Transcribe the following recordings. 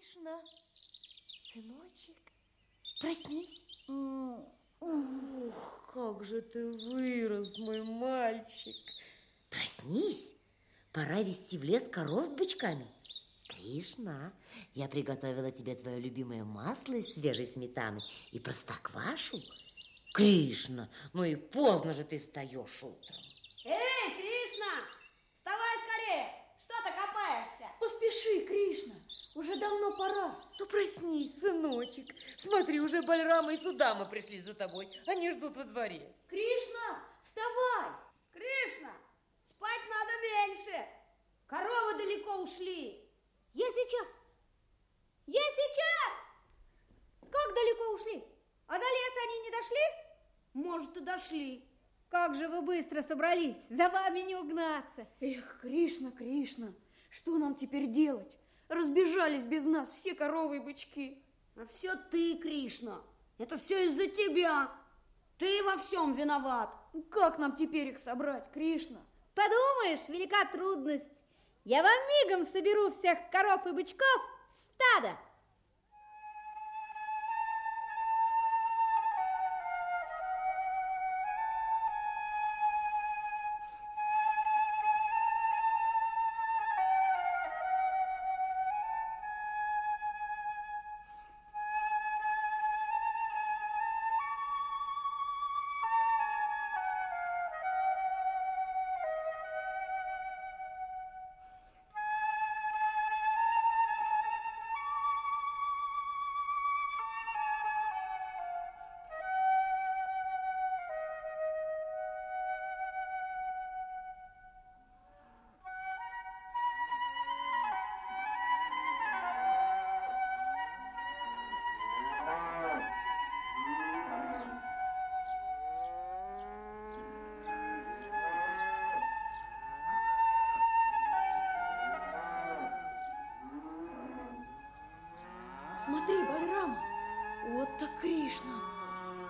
Кришна, сыночек, проснись. Ух, как же ты вырос, мой мальчик. Проснись, пора вести в лес коров с бычками. Кришна, я приготовила тебе твое любимое масло из свежей сметаны и простоквашу. Кришна, ну и поздно же ты встаешь утром. Эй, Кришна, вставай скорее, что ты копаешься? Поспеши, Кришна, уже давно пора. Ну, проснись, сыночек. Смотри, уже Бальрама и Судама пришли за тобой. Они ждут во дворе. Кришна, вставай! Кришна, спать надо меньше. Коровы далеко ушли. Я сейчас. Я сейчас. Как далеко ушли? А до леса они не дошли? Может, и дошли. Как же вы быстро собрались, за вами не угнаться. Эх, Кришна, Кришна, что нам теперь делать? Разбежались без нас все коровы и бычки. А все ты, Кришна. Это все из-за тебя. Ты во всем виноват. Как нам теперь их собрать, Кришна? Подумаешь, велика трудность. Я вам мигом соберу всех коров и бычков в стадо. Смотри, Бальрама, вот так Кришна.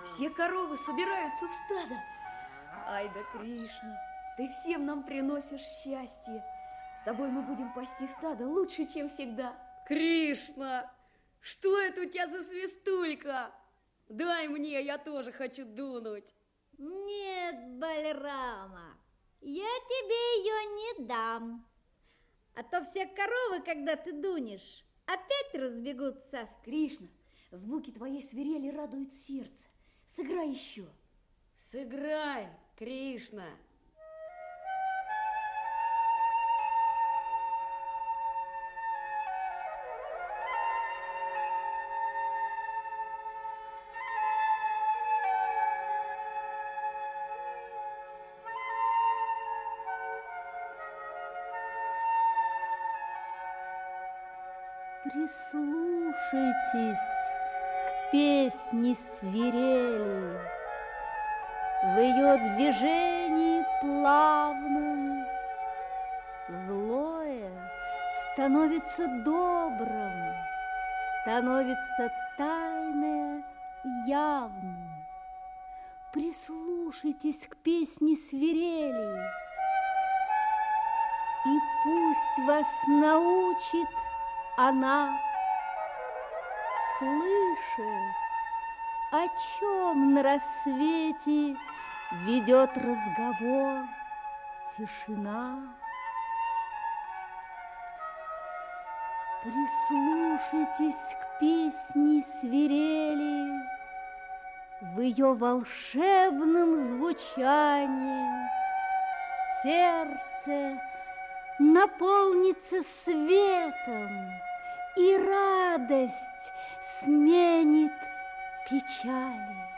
Все коровы собираются в стадо. Ай да Кришна, ты всем нам приносишь счастье. С тобой мы будем пасти стадо лучше, чем всегда. Кришна, что это у тебя за свистулька? Дай мне, я тоже хочу дунуть. Нет, Бальрама, я тебе ее не дам. А то все коровы, когда ты дунешь, опять разбегутся. Кришна, звуки твоей свирели радуют сердце. Сыграй еще. Сыграй, Кришна. Прислушайтесь к песне свирели, В ее движении плавном Злое становится добрым, Становится тайное явным. Прислушайтесь к песне свирели, И пусть вас научит она слышать, о чем на рассвете ведет разговор тишина. Прислушайтесь к песне свирели, В ее волшебном звучании Сердце наполнится светом, И радость сменит печали.